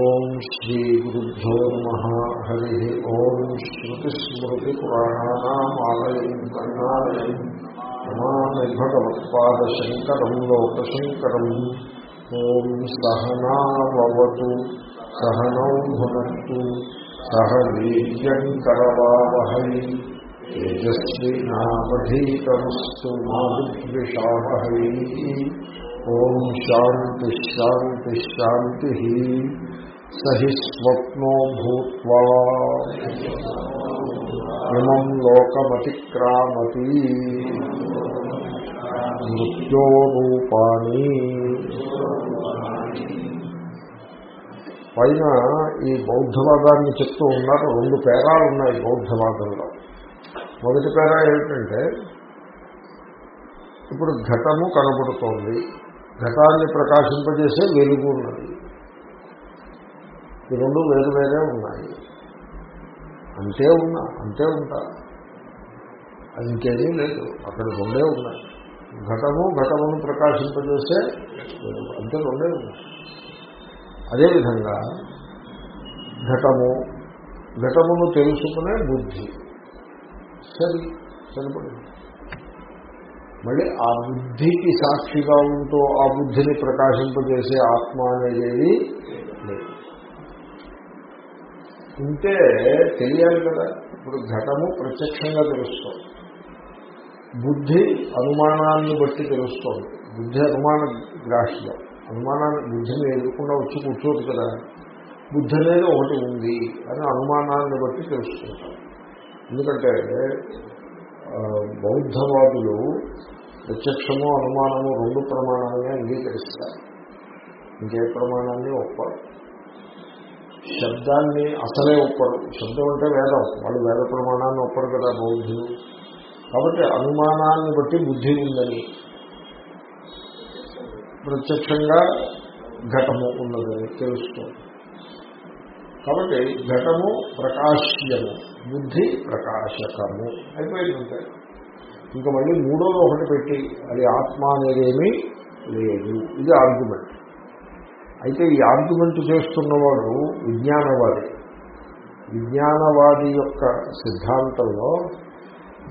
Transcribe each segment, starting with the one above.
ఓం శ్రీ గురుభ్యో నమ హరి ఓం శ్రుతిస్మృతిపురాణానామాలయం కరుణాలయం నమామి భగవత్పాదశంకరం లోకశంకరం ఓం సహనావతు సహనౌ భునత్తు సహ వీర్యంకరవావహై తేజస్వినావధీతమస్తు మా విద్విషావహై ఓం శాంతి శాంతి శాంతి సహి స్వప్నో భూత్వా. ఇమం లోకమతిక్రామతి. మృత్యోరూపాణి పైన ఈ బౌద్ధవాదాన్ని చెప్తూ ఉన్నారు. రెండు పేరాలు ఉన్నాయి బౌద్ధవాదంలో. మొదటి పేరా ఏమిటంటే ఇప్పుడు ఘటము కనబడుతోంది. ఘటాన్ని ప్రకాశింపజేసే వెలుగు ఉన్నది. ఈ రెండు వేరు వేరే ఉన్నాయి. అంతే ఉన్నా అంతే ఉంటా. అది ఇంకేమీ లేదు అక్కడ రెండే ఉన్నాయి. ఘటము ఘటమును ప్రకాశింపజేసే అంతే రెండే ఉన్నాయి. అదేవిధంగా ఘటము ఘటమును తెలుసుకునే బుద్ధి. సరి సరిపడింది. మళ్ళీ ఆ బుద్ధికి సాక్షిగా ఉంటూ ఆ బుద్ధిని ప్రకాశింపజేసే ఆత్మ అనేది లేదు. ఉంటే తెలియాలి కదా. ఇప్పుడు ఘటము ప్రత్యక్షంగా తెలుస్తుంది. బుద్ధి అనుమానాన్ని బట్టి తెలుస్తుంది. బుద్ధి అనుమాన గ్రాహ్యం. అనుమానాన్ని బుద్ధిని ఎదుర్కొండా వచ్చి కూర్చోదు కదా. బుద్ధి అనేది ఒకటి ఉంది అని అనుమానాన్ని బట్టి తెలుసుకుంటాం. ఎందుకంటే బౌద్ధవాదులు ప్రత్యక్షము అనుమానము రెండు ప్రమాణాలని అంగీకరిస్తారు. ఇంకే ప్రమాణాన్ని ఒప్పారు శబ్దాన్ని అసలే ఒప్పరు శబ్దం అంటే వేదం. వాళ్ళు వేద ప్రమాణాన్ని ఒప్పరు కదా బౌద్ధులు. కాబట్టి అనుమానాన్ని బట్టి బుద్ధి ఉందని. ప్రత్యక్షంగా ఘటము ఉన్నదని తెలుస్తుంది కాబట్టి ఘటము ప్రకాశ్యము. బుద్ధి ప్రకాశకము. అయిపోయిందంటే. ఇంకా మళ్ళీ మూడోది ఒకటి పెట్టి అది ఆత్మ అనేదేమీ లేదు. ఇది ఆర్గ్యుమెంట్ అయితే ఈ ఆర్గ్యుమెంట్ చేస్తున్నవాడు విజ్ఞానవాది. విజ్ఞానవాది యొక్క సిద్ధాంతంలో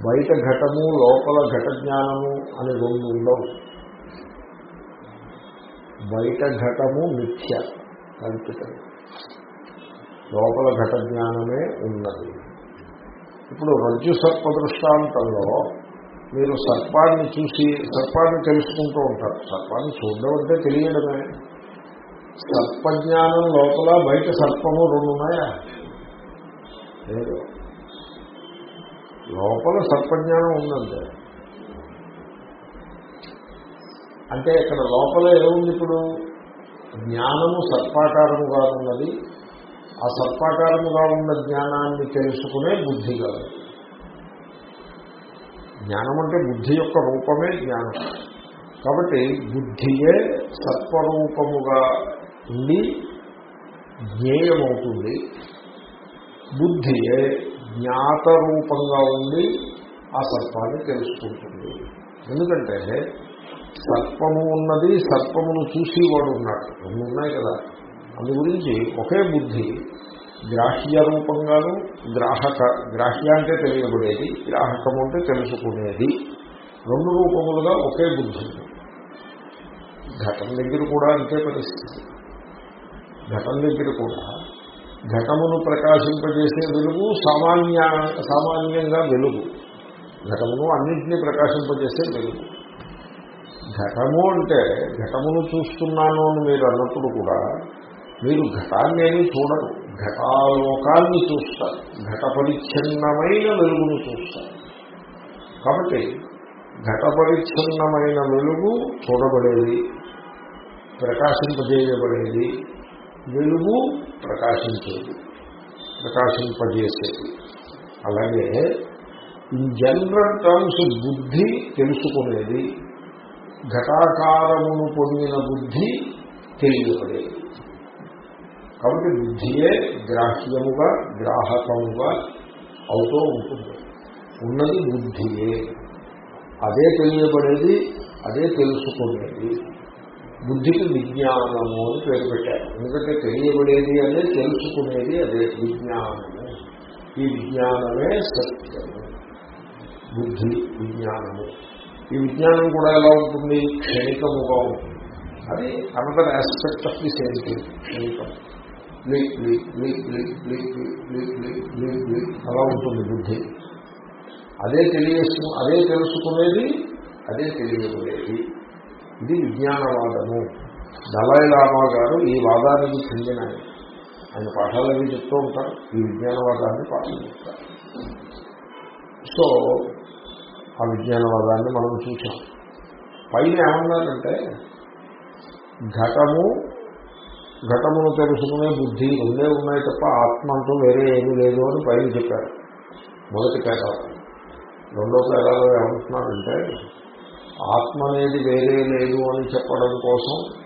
బయట ఘటము లోపల ఘట జ్ఞానము అని రెండు ఉండవు. బయట ఘటము మిథ్య కల్పితం. లోపల ఘట జ్ఞానమే ఉన్నది. ఇప్పుడు రజ్జు సర్ప దృష్టాంతంలో మీరు సర్పాన్ని చూసి సర్పాన్ని తెలుసుకుంటూ ఉంటారు. సర్పాన్ని చూడడం అంటే తెలియడమే. సర్పజ్ఞానం లోపల బయట సర్పము రెండు ఉన్నాయా లేదు. లోపల సర్పజ్ఞానం ఉందంటే. అంటే ఇక్కడ లోపల ఏముంది ఇప్పుడు? జ్ఞానము సర్పాకారముగా ఉన్నది. ఆ సర్పాకారముగా ఉన్న జ్ఞానాన్ని తెలుసుకునే బుద్ధి కాదు జ్ఞానం అంటే బుద్ధి యొక్క రూపమే జ్ఞానం. కాబట్టి బుద్ధియే సత్వరూపముగా ఉండి జ్ఞేయమవుతుంది. బుద్ధియే జ్ఞాత రూపంగా ఉండి ఆ సర్పాన్ని తెలుసుకుంటుంది. ఎందుకంటే సర్పము ఉన్నది సర్పమును చూసి వాడు ఉన్నాడు. రెండు ఉన్నాయి కదా. అందు గురించి ఒకే బుద్ధి గ్రాహ్య రూపంగాను గ్రాహక గ్రాహ్య అంటే తెలియబడేది గ్రాహకము అంటే తెలుసుకునేది. రెండు రూపములుగా ఒకే బుద్ధి. ఘటన దగ్గర కూడా అంతే పరిస్థితి. ఘటం దగ్గర కూడా ఘటమును ప్రకాశింపజేసే వెలుగు సామాన్య సామాన్యంగా వెలుగు. ఘటమును అన్నింటినీ ప్రకాశింపజేసే వెలుగు. ఘటము అంటే ఘటమును చూస్తున్నాను అని మీరు అన్నప్పుడు కూడా మీరు ఘటాన్ని ఏమీ చూడరు. ఘటాలోకాన్ని చూస్తారు. ఘట పరిచ్ఛిన్నమైన వెలుగును చూస్తారు. కాబట్టి ఘట పరిచ్ఛిన్నమైన వెలుగు చూడబడేది ప్రకాశింపజేయబడేది వెలుగు ప్రకాశించేది ప్రకాశింపజేసేది. అలాగే ఇన్ జనరల్ టర్మ్స్ బుద్ధి తెలుసుకునేది ఘటాకారమును పొందిన బుద్ధి తెలియబడేది కాబట్టి బుద్ధియే గ్రాహ్యముగా గ్రాహకముగా అవుతూ ఉంటుంది. ఉన్నది బుద్ధియే. అదే తెలియబడేది అదే తెలుసుకునేది. బుద్ధికి విజ్ఞానము అని పేరు పెట్టారు. ఎందుకంటే తెలియబడేది అనే తెలుసుకునేది అదే విజ్ఞానము. ఈ విజ్ఞానమే సత్యము బుద్ధి విజ్ఞానము. ఈ విజ్ఞానం కూడా ఎలా ఉంటుంది? క్షణికముగా ఉంటుంది. అది another aspect of the same thing క్షణికం. అలా ఉంటుంది బుద్ధి. అదే తెలియసు అదే తెలుసుకునేది అదే తెలియబడేది. ఇది విజ్ఞానవాదము. దళాయి లామా గారు ఈ వాదానికి చెందిన ఆయన. పాఠాలు అవి చెప్తూ ఉంటారు. ఈ విజ్ఞానవాదాన్ని పాఠం చెప్తారు. సో ఆ విజ్ఞానవాదాన్ని మనం చూసాం. పైన ఏమన్నారంటే ఘటము ఘటమును తెలుసుకునే బుద్ధి రెండే ఉన్నాయి తప్ప ఆత్మ అంటూ వేరే ఏమీ లేదు అని పైన చెప్పారు. మొదటి పేరాలు రెండో పేదాలు ఏమంటున్నారంటే ఆత్మ అనేది వేరే లేదు అని చెప్పడం కోసం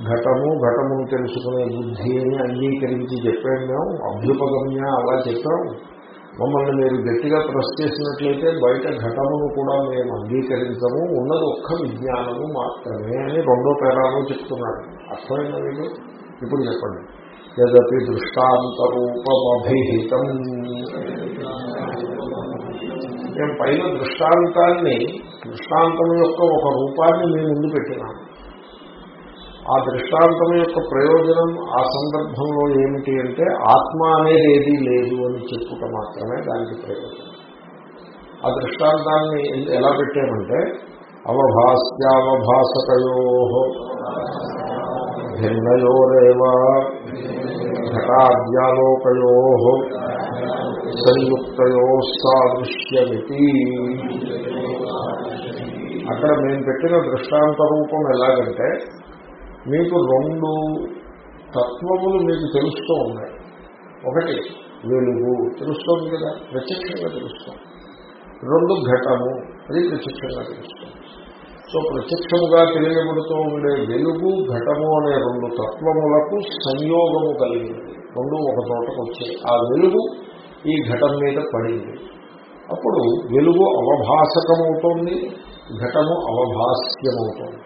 ఘటము ఘటమును తెలుసుకునే బుద్ధి అని అంగీకరించి చెప్పాం మేము. అభ్యుపగమ్య అలా చెప్పాం. మమ్మల్ని మీరు గట్టిగా ప్రెస్ చేసినట్లయితే బయట ఘటమును కూడా మేము అంగీకరించము. ఉన్నది ఒక్క విజ్ఞానము మాత్రమే అని రెండో పేరాలో చెప్తున్నాడు. అర్థమైన మీరు ఇప్పుడు చెప్పండి. యదపి దృష్టాంతరూపమభిహితం. మేము పైన దృష్టాంతాన్ని దృష్టాంతం యొక్క ఒక రూపాన్ని మీ ముందు పెట్టినాము ఆ దృష్టాంతం యొక్క ప్రయోజనం ఆ సందర్భంలో ఏమిటి అంటే ఆత్మ అనేది ఏదీ లేదు అని చెప్పుట మాత్రమే దానికి ప్రయోజనం. ఆ దృష్టాంతాన్ని ఎలా పెట్టామంటే అవభాస్యావభాసకయో భిన్నయోరేవ ఘటాద్యాలోకయో సంయుక్తయో సాదృశ్యమితి. అక్కడ మేము పెట్టిన దృష్టాంత రూపం ఎలాగంటే మీకు రెండు తత్వములు మీకు తెలుస్తూ ఉన్నాయి. ఒకటి వెలుగు తెలుస్తోంది కదా? ప్రత్యక్షంగా తెలుస్తోంది. రెండు ఘటము అది ప్రత్యక్షంగా తెలుస్తుంది. సో ప్రత్యక్షముగా తెలియబడుతూ ఉండే వెలుగు ఘటము అనే రెండు తత్వములకు సంయోగము కలిగింది. రెండు ఒక చోటకు వచ్చాయి. ఆ వెలుగు ఈ ఘటం మీద పడింది. అప్పుడు వెలుగు అవభాసకమవుతోంది. ఘటము అవభాస్యమవుతోంది.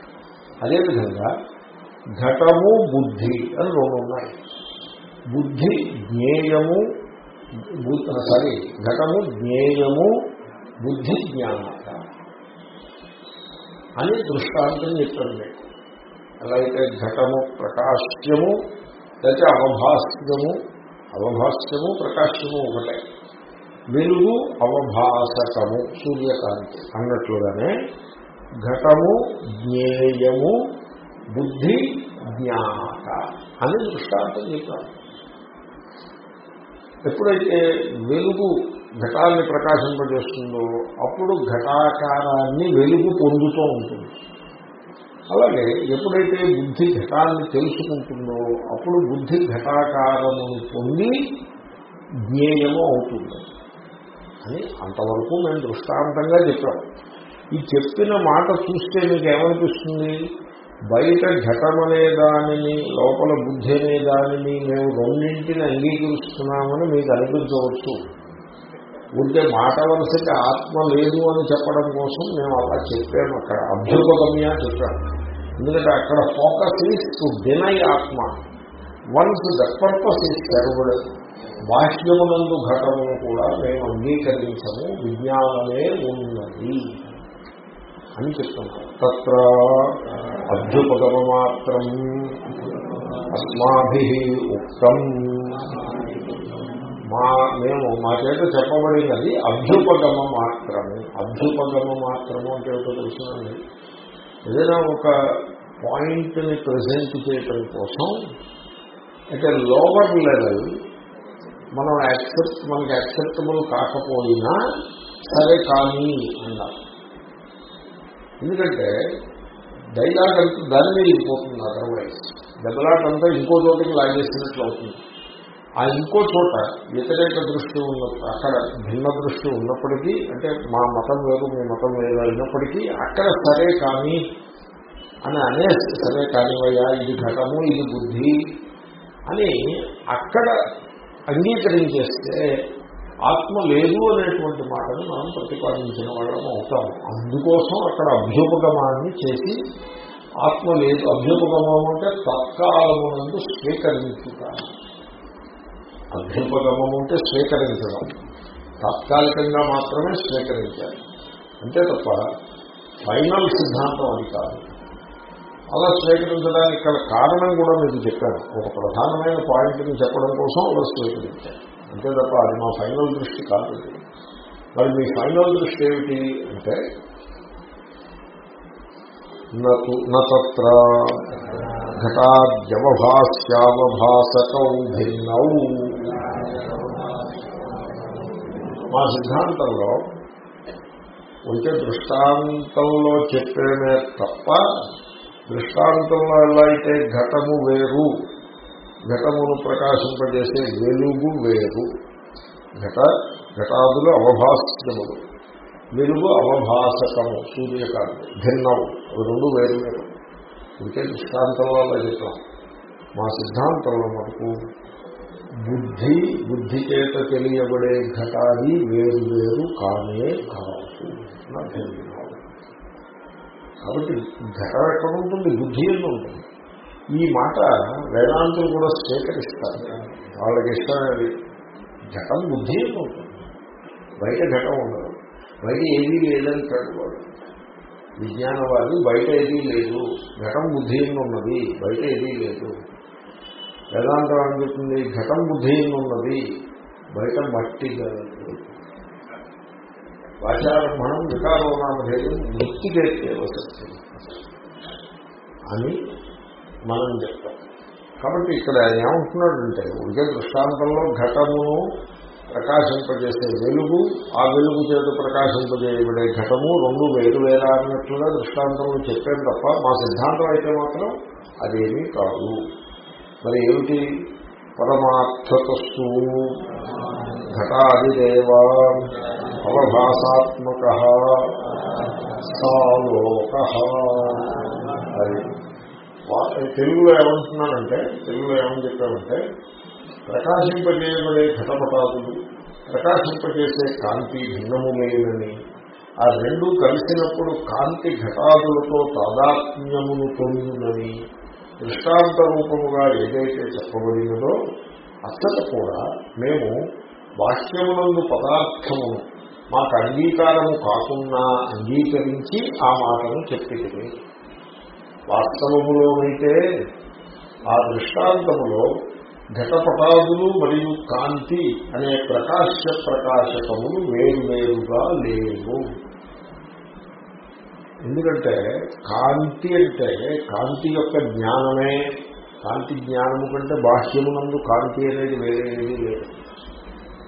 అదేవిధంగా ఘటము బుద్ధి అని రెండు ఉన్నాయి. బుద్ధి జ్ఞేయము సారీ ఘటము జ్ఞేయము బుద్ధి జ్ఞానత అని దృష్టాంతం చెప్పాను ఎలా అయితే ఘటము ప్రకాశ్యము లేకపోతే అవభాస్యము అవభాస్యము ప్రకాశ్యము ఒకటే. వెలుగు అవభాసకము సూర్యకాంతి అన్నట్లుగానే ఘటము జ్ఞేయము బుద్ధి జ్ఞాత అని దృష్టాంతం చెప్పాను ఎప్పుడైతే వెలుగు ఘటాన్ని ప్రకాశింపజేస్తుందో అప్పుడు ఘటాకారాన్ని వెలుగు పొందుతూ ఉంటుంది. అలాగే ఎప్పుడైతే బుద్ధి ఘటాన్ని తెలుసుకుంటుందో అప్పుడు బుద్ధి ఘటాకారమును పొంది జ్ఞేయము అవుతుంది. అని అంతవరకు మేము దృష్టాంతంగా చెప్పాం ఈ చెప్పిన మాట చూస్తే మీకు ఏమనిపిస్తుంది బయట ఘటమనే దానిని లోపల బుద్ధి అనే దానిని మేము రెండింటిని అంగీకరిస్తున్నామని మీకు అనిపించవచ్చు. ఉంటే మాట వలసకి ఆత్మ లేదు అని చెప్పడం కోసం మేము అలా చెప్పాము అక్కడ అభ్యుపగమ్య చెప్పాము ఎందుకంటే అక్కడ ఫోకస్ ఈస్ టు డినై ఆత్మ. Once the purpose is served బాహ్యమునందు ఘటమును కూడా మేము అంగీకరించము విజ్ఞానమే ఉన్నది అని చెప్తున్నాం తత్ర అభ్యుపగమమాత్రం అస్మాభి ఉక్తం. మా మేము మా చేత చెప్పబడినది అభ్యుపగమ మాత్రము అభ్యుపగమ మాత్రము అంటే ఏమిటో తెలుసునండి ఏదైనా ఒక పాయింట్ని ప్రజెంట్ చేయటం కోసం అయితే లోవర్ లెవెల్ మనం యాక్సెప్ట్ మనకి యాక్సెప్టబుల్ కాకపోయినా సరే కానీ అన్నారు. ఎందుకంటే డైలాగ్ అంతా దాని మీద వెళ్ళిపోతుంది అదర్వైజ్ దెబ్బలాట అంతా ఇంకో చోటకి లాగేసినట్లు అవుతుంది. ఆ ఇంకో చోట వ్యతిరేక దృష్టి ఉన్న అక్కడ భిన్న దృష్టి ఉన్నప్పటికీ అంటే మా మతం వేరు మీ మతం వేరు అయినప్పటికీ అక్కడ సరే కానీ అని అనే సరే కానివయ్యా ఇది ఘటము ఇది బుద్ధి అని అక్కడ అంగీకరించేస్తే ఆత్మ లేదు అనేటువంటి మాటను మనం ప్రతిపాదించిన వాళ్ళం అవుతాం. అందుకోసం అక్కడ అభ్యుపగమాన్ని చేసి ఆత్మ లేదు అభ్యుపగమం అంటే తత్కాలమునందు స్వీకరించుతాం. అభ్యుపగమం అంటే స్వీకరించడం. తాత్కాలికంగా మాత్రమే స్వీకరించాలి. అంతే తప్ప ఫైనల్ సిద్ధాంతం అది కాదు. అలా స్వీకరించడానికి ఇక్కడ కారణం కూడా మీకు చెప్పాను. ఒక ప్రధానమైన పాయింట్ని చెప్పడం కోసం అలా స్వీకరించాను. అంతే తప్ప అది మా ఫైనల్ దృష్టి కాదు మరి మీ ఫైనల్ దృష్టి ఏమిటి అంటే నత్ర ఘటాద్యవభాస్యావభాసకౌ భిన్నౌ మా సిద్ధాంతంలో ఉంటే దృష్టాంతంలో చెప్పేనే తప్ప దృష్టాంతంలో ఎలా అయితే ఘటము వేరు ఘటమును ప్రకాశింపజేసే వెలుగు వేరు. ఘట ఘటాదులు అవభాస్యములు. వెలుగు అవభాసకము సూర్యకాంతి భిన్నం అవి రెండు వేరు వేరు. ఇంకే దృష్టాంతంలో అలా చెప్పాం. మా సిద్ధాంతంలో మటుకు బుద్ధి బుద్ధి చేత తెలియబడే ఘటాది వేరు వేరు కానే కాదు నా భిన్నం కాబట్టి ధర ఎక్కడ ఉంటుంది? బుద్ధి ఎందు ఉంటుంది? ఈ మాట వేదాంతులు కూడా స్వీకరిస్తారు. వాళ్ళకి ఇష్టమైనది ఘటం బుద్ధి ఎందు ఉంటుంది? బయట ఘటం ఉండదు. బయట ఏదీ లేదంటాడు వాడు విజ్ఞానవాది బయట ఏదీ లేదు. ఘటం బుద్ధి ఎందు ఉన్నది? బయట ఏదీ లేదు. వేదాంతం అని చెప్తుంది? ఘటం బుద్ధి ఎందు ఉన్నది? బయట మట్టి కాదు వాచారంభణం వికారోనామధేయం మృతికేత్యేవ సత్యం అని మనం చెప్తాం. కాబట్టి ఇక్కడ ఆయన ఏమంటున్నాడంటే ఉడికే దృష్టాంతంలో ఘటమును ప్రకాశింపజేసే వెలుగు ఆ వెలుగు చేత ప్రకాశింపజేయబడే ఘటము రెండు వేరు వేరా అన్నట్లుగా దృష్టాంతంలో చెప్పాను తప్ప మా సిద్ధాంతం అయితే మాత్రం అదేమీ కాదు. మరి ఏమిటి? పరమార్థతస్తు ఘటాదిదేవా. అవభాసాత్మక సాలోక అది వా- తెలుగులో ఏమంటున్నానంటే తెలుగులో ఏమని చెప్పామంటే ప్రకాశింపజేయబడే ఘటపటాదులు ప్రకాశింపజేసే కాంతి భిన్నము లేనని ఆ రెండు కలిసినప్పుడు కాంతి ఘటాదులతో తాదాత్మ్యమును పొందునని దృష్టాంత రూపముగా ఏదైతే చెప్పబడినదో అచ్చట కూడా మేము వాక్యమునందు పదార్థమును మాకు అంగీకారము కాకుండా అంగీకరించి ఆ మాటను చెప్పితే వాస్తవములోనైతే ఆ దృష్టాంతములో ఘటపటాదులు మరియు కాంతి అనే ప్రకాశ్య ప్రకాశకములు వేరువేరుగా లేవు. ఎందుకంటే కాంతి అంటే కాంతి యొక్క జ్ఞానమే. కాంతి జ్ఞానము కంటే బాహ్యమునందు కాంతి అనేది వేరేది లేదు.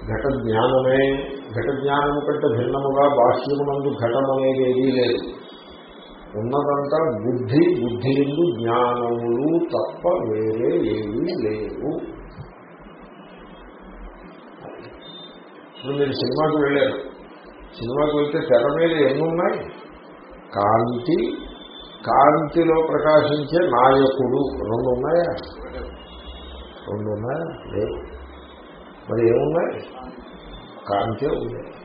ఘట జ్ఞానమే ఘట జ్ఞానము కంటే భిన్నముగా బాహ్యమునందు ఘటం అనేది ఏదీ లేదు. ఉన్నదంతా బుద్ధి బుద్ధి ఎందు జ్ఞానములు తప్ప వేరే ఏమీ లేవు. ఇప్పుడు మీరు సినిమాకి వెళ్ళారు. సినిమాకి వెళ్తే తెర మీద ఎన్నున్నాయి? కాంతి కాంతిలో ప్రకాశించే నాయకుడు. రెండు ఉన్నాయా రెండు ఉన్నాయా లేవు. మరి ఏమున్నాయి? కాంతే ఉంది.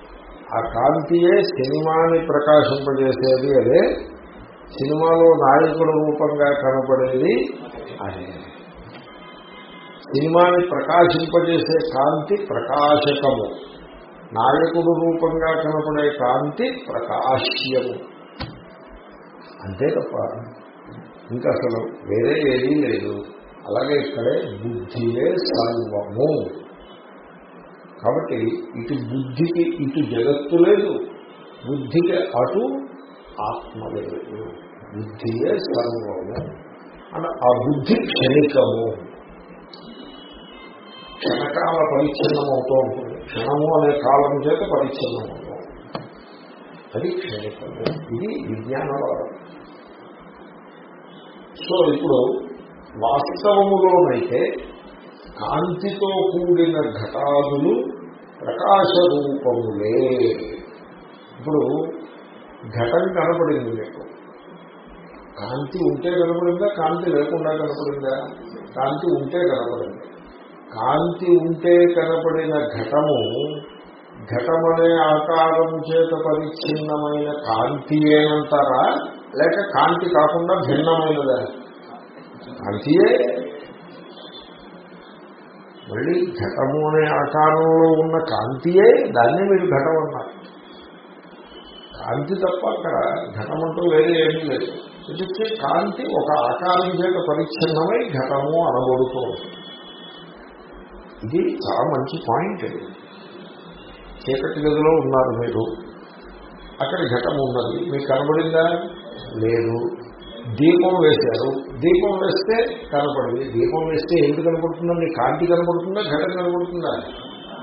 ఆ కాంతియే సినిమాని ప్రకాశింపజేసేది అదే సినిమాలో నాయకుడు రూపంగా కనపడేది అదే. సినిమాని ప్రకాశింపజేసే కాంతి ప్రకాశకము. నాయకుడు రూపంగా కనపడే కాంతి ప్రకాశ్యము. అంతే తప్ప ఇంకా అసలు వేరే ఏదీ లేదు. అలాగే ఇక్కడే బుద్ధియే సర్వము. కాబట్టి ఇటు బుద్ధికి ఇటు జగత్తు లేదు. బుద్ధికి అటు ఆత్మ లేదు. బుద్ధియే సర్వము అని ఆ బుద్ధి క్షణికము. క్షణకాల పరిచ్ఛిన్నం అవుతూ ఉంటుంది. క్షణము అనే కాలం చేత పరిచ్ఛిన్నం అవుతాం అది క్షణికము. ఇది విజ్ఞానవాదం. సో ఇప్పుడు వాస్తవములోనైతే కాంతితో కూడిన ఘటాదులు ప్రకాశ రూపములే ఇప్పుడు ఘటం కనపడింది మీకు. కాంతి ఉంటే కనపడిందా? కాంతి లేకుండా కనపడిందా? కాంతి ఉంటే కనపడింది. కాంతి ఉంటే కనపడిన ఘటము ఘటమనే ఆకారం చేత పరిచ్ఛిన్నమైన కాంతి ఏనంటారా లేక కాంతి కాకుండా భిన్నమైనదా? కాంతియే మళ్ళీ ఘటము అనే ఆకారంలో ఉన్న కాంతియే దాన్ని మీరు ఘటం అన్నారు. కాంతి తప్ప అక్కడ ఘటమంటూ వేరే ఏమీ లేదు. ఎందుకంటే కాంతి ఒక ఆకారం చేత పరిచ్ఛిన్నమై ఘటము అనబడుతూ ఇది చాలా మంచి పాయింట్ ఇది చీకటి గదిలో ఉన్నారు మీరు. అక్కడ ఘటం ఉన్నది. మీకు కనబడిందా? లేదు. దీపం వేశారు. దీపం వేస్తే కనపడింది. దీపం వేస్తే ఎందుకు కనపడుతుందండి? కాంతి కనపడుతుందా? ఘటన కనపడుతుందా?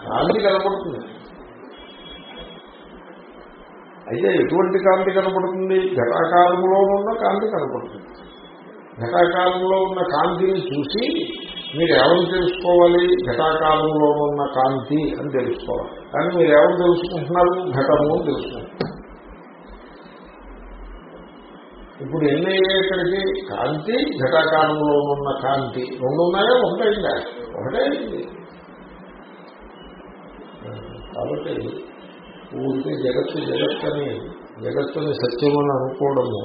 కాంతి కనపడుతుంది. అయితే ఎటువంటి కాంతి కనపడుతుంది? ఘటాకారంలో ఉన్న కాంతి కనపడుతుంది. ఘటాకారంలో ఉన్న కాంతిని చూసి మీరు ఏమని తెలుసుకోవాలి? ఘటాకారంలో ఉన్న కాంతి అని తెలుసుకోవాలి. కానీ మీరు ఏమని తెలుసుకుంటున్నారు? ఘటము అని తెలుసుకుంటున్నారు. ఇప్పుడు ఎన్ని అయ్యేసరికి కాంతి ఘటాకారంలో ఉన్న కాంతి. రెండు ఉన్నాయా? ఒకటైందా ఒకటే అయింది కాబట్టి ఊరికే జగత్తు జగత్తని జగత్తుని సత్యమని అనుకోవడము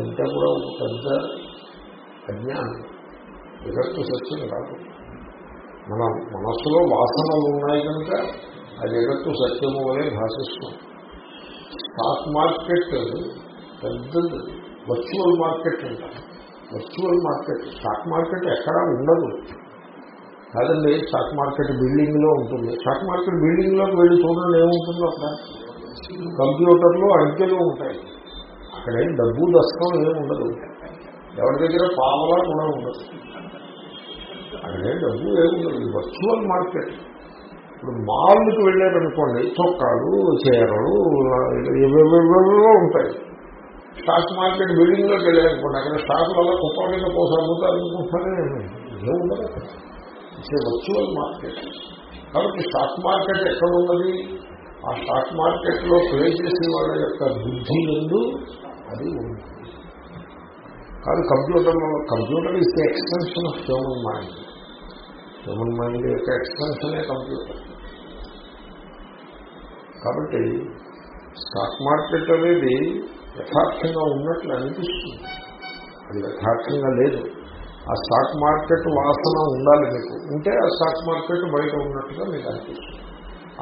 ఎంత కూడా ఒక పెద్ద అజ్ఞానం. జగత్తు సత్యం కాదు. మన మనస్సులో వాసనలు ఉన్నాయి కనుక ఆ జగత్తు సత్యము అనే భాషిస్తాం. స్టాక్ మార్కెట్ పెద్దది. వర్చువల్ మార్కెట్ అంటారు వర్చువల్ మార్కెట్ స్టాక్ మార్కెట్ ఎక్కడా ఉండదు. కాదండి స్టాక్ మార్కెట్ బిల్డింగ్లో ఉంటుంది. స్టాక్ మార్కెట్ బిల్డింగ్లోకి వెళ్ళి చూడండి ఏముంటుందో అక్కడ. కంప్యూటర్లు అంకెలు ఉంటాయి. అక్కడ ఏం డబ్బు దశకం ఏమి ఉండదు. ఎవరి దగ్గర పావలా కూడా ఉండదు. అక్కడే డబ్బు ఏముండదు వర్చువల్ మార్కెట్ ఇప్పుడు మాల్కి వెళ్ళారనుకోండి చొక్కాలు చీరలు ఏవేవేవో ఉంటాయి. స్టాక్ మార్కెట్ బిల్డింగ్లోకి వెళ్ళారనుకోండి అక్కడ స్టాక్ వల్ల కుప్ప మీద కోసం అమ్ముతారు అనుకుంటున్నారే ఉండదు. It's virtual market. కాబట్టి స్టాక్ మార్కెట్ ఎక్కడ ఉన్నది? ఆ స్టాక్ మార్కెట్లో ప్లే చేసే వాళ్ళ యొక్క బుద్ధి ఎందు అది ఉంది. కానీ computer computer is the extension of human mind. Human mind యొక్క ఎక్స్టెన్షనే కంప్యూటర్. కాబట్టి స్టాక్ మార్కెట్ అనేది యథార్థంగా ఉన్నట్లు అనిపిస్తుంది. అది యథార్థంగా లేదు. ఆ స్టాక్ మార్కెట్ వాసన ఉండాలి మీకు. ఉంటే ఆ స్టాక్ మార్కెట్ బయట ఉన్నట్టుగా మీకు అనిపిస్తుంది.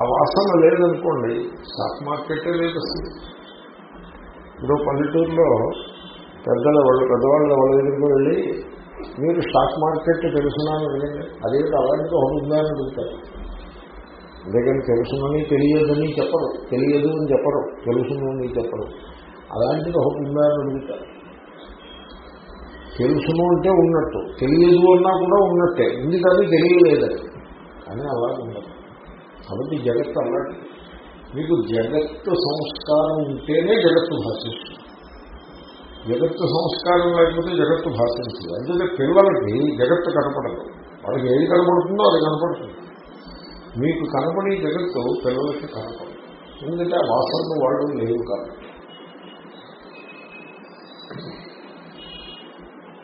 ఆ వాసన లేదనుకోండి స్టాక్ మార్కెటే లేదు అసలు. ఇప్పుడు పల్లెటూరులో పెద్దల వాళ్ళు పెద్దవాళ్ళ వాళ్ళ దగ్గరికి వెళ్ళి మీరు స్టాక్ మార్కెట్ తెలుసునని అడిగింది అదేంటి అలాంటి ఒకటి ఉందని అని అడుగుతారు అందుకని తెలుసునని తెలియదని చెప్పరు. తెలియదు అని చెప్పరు. తెలుసునని చెప్పరు. అలాంటిది ఒకటి ఉందా అడుగుతారు తెలుసును అంటే ఉన్నట్టు. తెలియదు అన్నా కూడా ఉన్నట్టే. ఎందుకని తెలియలేదని. కానీ అలా ఉండదు. కాబట్టి జగత్తు అలాంటి మీకు జగత్తు సంస్కారం ఉంటేనే జగత్తు భాషిస్తుంది. జగత్తు సంస్కారం లేకపోతే జగత్తు భాషించదు. అందుకే పిల్లలకి జగత్తు కనపడదు. వాళ్ళకి ఏది కనపడుతుందో అది కనపడుతుంది. మీకు కనపడే జగత్తు పిల్లలకి కనపడదు. ఎందుకంటే ఆ వాసనలు వాళ్ళు లేవు కాదు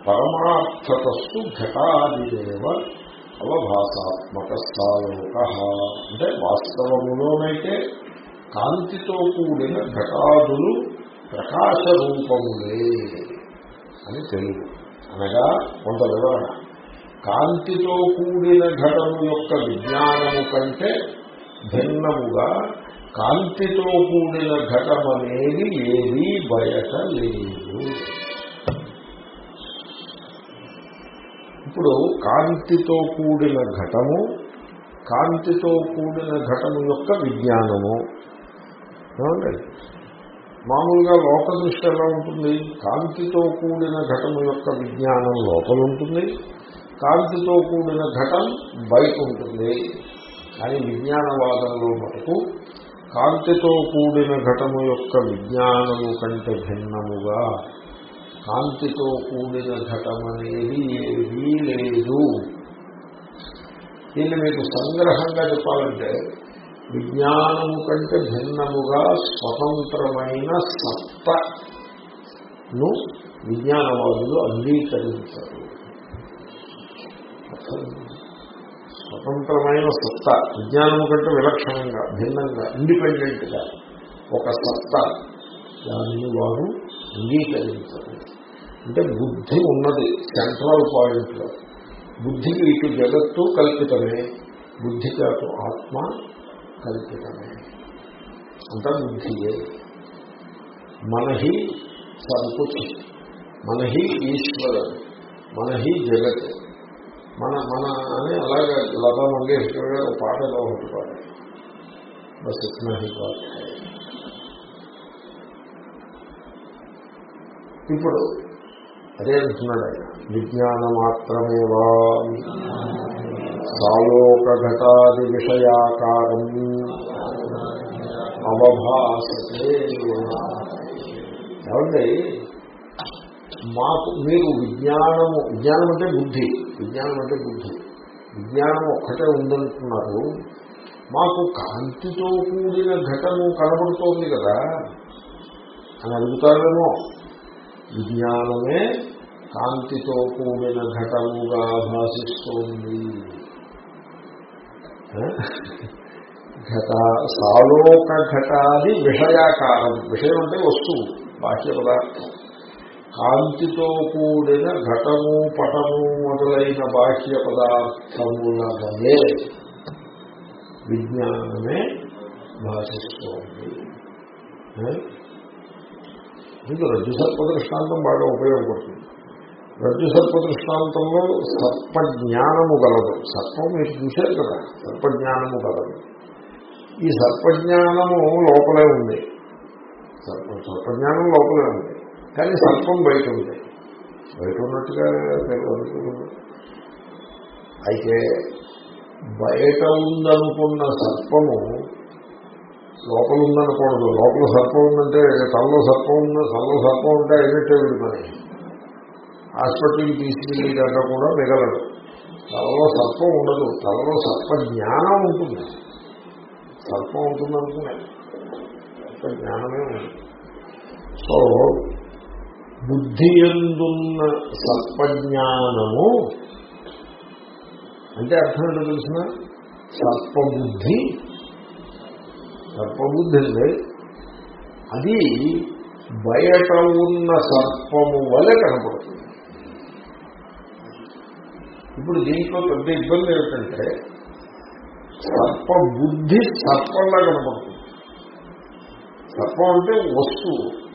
పరమార్థతస్తు ఘటాదిదేవ అవభాసాత్మక స్థాలోక అంటే వాస్తవములోనైతే కాంతితో కూడిన ఘటాదులు ప్రకాశ రూపములే అని తెలుగు అనగా కొంత వివరణ. కాంతితో కూడిన ఘటము యొక్క విజ్ఞానము కంటే భిన్నముగా కాంతితో కూడిన ఘటమనేది ఏది బయట లేదు. ఇప్పుడు కాంతితో కూడిన ఘటము కాంతితో కూడిన ఘటము యొక్క విజ్ఞానము. ఏమండి? మామూలుగా లోక దృష్టి ఎలా ఉంటుంది? కాంతితో కూడిన ఘటము యొక్క విజ్ఞానం లోపల ఉంటుంది. కాంతితో కూడిన ఘటం బయట ఉంటుంది. కానీ విజ్ఞానవాదంలో మటుకు కాంతితో కూడిన ఘటము యొక్క విజ్ఞానము కంటే భిన్నముగా కాంతితో కూడిన ఘటమనేది ఏదీ లేదు. దీన్ని మీకు సంగ్రహంగా చెప్పాలంటే విజ్ఞానము కంటే భిన్నముగా స్వతంత్రమైన సత్తను విజ్ఞానవాదులు అంగీకరించారు. స్వతంత్రమైన సత్త విజ్ఞానము కంటే విలక్షణంగా భిన్నంగా ఇండిపెండెంట్గా ఒక సత్త దానిని వారు అంగీకరించదు అంటే బుద్ధి ఉన్నది సెంట్రల్ పాయింట్లో బుద్ధికి ఇటు జగత్తు కల్పితమే బుద్ధికి అటు ఆత్మ కల్పితమే. అంతా బుద్ధియే. మనహి సంకుచ్ మనహి ఈశ్వరుడు మనహి జగత్. మన మన అని అలాగే లతా మంగేష్కర్ గారు పాట ఎలా ఒకటి పాడారు. బస్ ఇట్నా హీ ఇప్పుడు అదే అంటున్నాడు ఆయన. విజ్ఞాన మాత్రమేవా సాలోక ఘటాది విషయాకారం అవభాసే ఏమంటే మాకు మీరు విజ్ఞానము విజ్ఞానం అంటే బుద్ధి. విజ్ఞానం అంటే బుద్ధి. విజ్ఞానం ఒక్కటే ఉందంటున్నారు. మాకు కాంతితో కూడిన ఘటము కనబడుతోంది కదా అని అడుగుతారేమో. విజ్ఞానమే కాంతితో కూడిన ఘటముగా భాషిస్తోంది. ఘట సాలోక ఘటాది విషయాకారం. విషయం అంటే వస్తువు బాహ్య పదార్థం. కాంతితో కూడిన ఘటము పటము మొదలైన బాహ్య పదార్థముల వలె విజ్ఞానమే భాషిస్తోంది. మీకు రజ్జు సర్ప దృష్టాంతం బాగా ఉపయోగపడుతుంది. రజ్జు సర్ప దృష్టాంతంలో సర్పజ్ఞానము గలదు. సర్పం మీరు చూశారు కదా సర్పజ్ఞానము గలదు. ఈ సర్పజ్ఞానము లోపలే ఉంది. సర్ప సర్పజ్ఞానం లోపలే ఉంది. కానీ సర్పం బయట ఉంది. బయట ఉన్నట్టుగా అయితే బయట ఉందనుకున్న సర్పము లోపల ఉందనకూడదు. లోపల సర్పం ఉందంటే తలలో సర్పం ఉంది తలలో సర్పం ఉంటే అయినట్టే విడుదల హాస్పిటల్కి తీసుకెళ్ళి దాకా కూడా మిగలదు తలలో సర్పం ఉండదు. తలలో సర్ప జ్ఞానం ఉంటుంది. సర్పం ఉంటుంది అనుకున్నాను సర్ప జ్ఞానమే ఉంటుంది సో బుద్ధి ఎందున్న సర్పజ్ఞానము అంటే అర్థం ఏంటో తెలిసిన? సర్పబుద్ధి సర్పబుద్ధి అండి అది బయట ఉన్న సర్పము వలె కనపడుతుంది. ఇప్పుడు దీంట్లో పెద్ద ఇబ్బంది ఏమిటంటే సర్పబుద్ధి సర్పంలా కనపడుతుంది. సర్పం అంటే వస్తువు.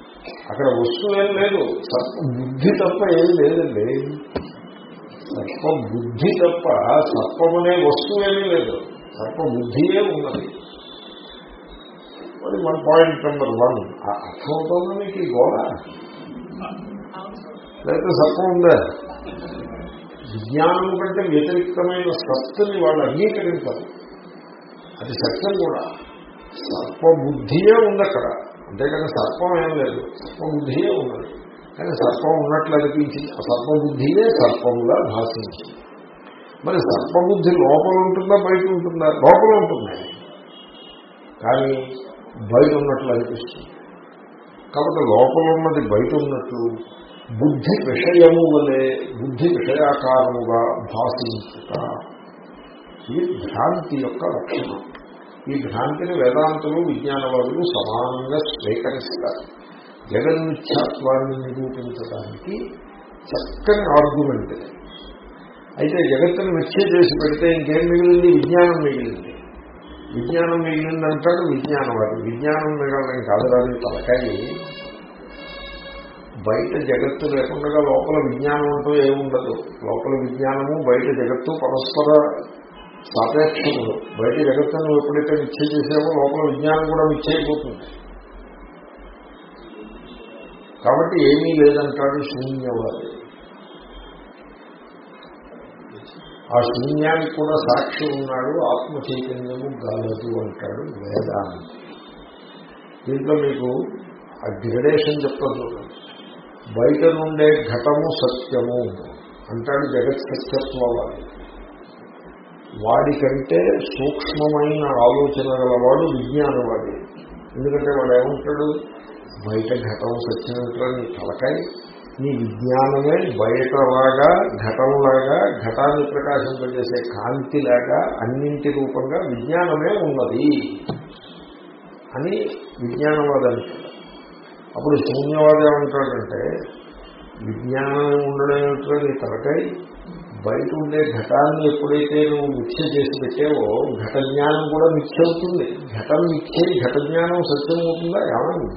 అక్కడ వస్తువు ఏం లేదు. సర్ప బుద్ధి తప్ప ఏం లేదండి. సర్ప బుద్ధి తప్ప సర్పం అనే వస్తువు ఏమీ లేదు. సర్ప బుద్ధియే ఉన్నది. మరి మన పాయింట్ నెంబర్ వన్ అర్థమవుతుందా మీకు ఈ గోళ లేకపోతే సర్పం ఉందా? విజ్ఞానం కంటే వ్యతిరిక్తమైన సత్తుని వాళ్ళు అంగీకరించారు అది సత్యం కూడా. సర్పబుద్ధియే ఉంది అక్కడ అంతేకాని సర్పం ఏం లేదు. సర్పబుద్ధియే ఉన్నది. కానీ సర్పం ఉన్నట్లు అనిపించింది. ఆ సర్పబుద్ధియే సర్పంగా భాషించింది. మరి సర్పబుద్ధి లోపల ఉంటుందా బయట ఉంటుందా? లోపల ఉంటుంది? కానీ బయట ఉన్నట్లు అనిపిస్తుంది. కాబట్టి లోపల ఉన్నది బయట ఉన్నట్లు బుద్ధి విషయము వలె బుద్ధి విషయాకారముగా భాషించుట ఇది భ్రాంతి యొక్క లక్షణం. ఈ భ్రాంతిని వేదాంతులు విజ్ఞానవాదులు సమానంగా స్వీకరిస్తారు. జగన్మిథ్యాత్వాన్ని నిరూపించడానికి చక్కని ఆర్గ్యుమెంట్ అయితే జగత్తును మిథ్య చేసి పెడితే ఇంకేం మిగిలింది? విజ్ఞానం మిగిలింది. విజ్ఞానం మిగిలిందంటాడు విజ్ఞానవాది. విజ్ఞానం మిగలడం కాదు రాదు తలకాయి. బయట జగత్తు లేకుండా లోపల విజ్ఞానం అంటూ ఏముండదు. లోపల విజ్ఞానము బయట జగత్తు పరస్పర సాపేక్షములు బయట జగత్తును నువ్వు ఎప్పుడైతే నిశ్చయ చేసావో లోపల విజ్ఞానం కూడా నిశ్చయిపోతుంది కాబట్టి ఏమీ లేదంటాడు శూన్యవాది. ఆ శూన్యానికి కూడా సాక్షి ఉన్నాడు ఆత్మ చైతన్యము గలదు అంటాడు వేదాంతి. దీంట్లో మీకు ఆ గ్రెడేషన్ చెప్తాను బయట నుండే ఘటము సత్యము అంటాడు జగత్ సత్యత్వవాది వాడికంటే సూక్ష్మమైన ఆలోచన గలవాడు విజ్ఞానవాడి ఎందుకంటే వాడు ఏమంటాడు బయట ఘటం సత్యమంటాడు నీ తలకాయ. నీ విజ్ఞానమే బయటలాగా ఘటంలాగా ఘటాన్ని ప్రకాశింపజేసే కాంతిలాగా అన్నింటి రూపంగా విజ్ఞానమే ఉన్నది అని విజ్ఞానవాది అంటాడు అప్పుడు శూన్యవాదం ఏమంటాడంటే విజ్ఞానం ఉండడం ఏమిటో నీ తలకాయ? బయట ఉండే ఘటాన్ని ఎప్పుడైతే నువ్వు మిథ్య చేసి పెట్టావో ఘట జ్ఞానం కూడా మిథ్య అవుతుంది ఘటం మిథ్య ఘట జ్ఞానం సత్యం అవుతుందా ఏమైంది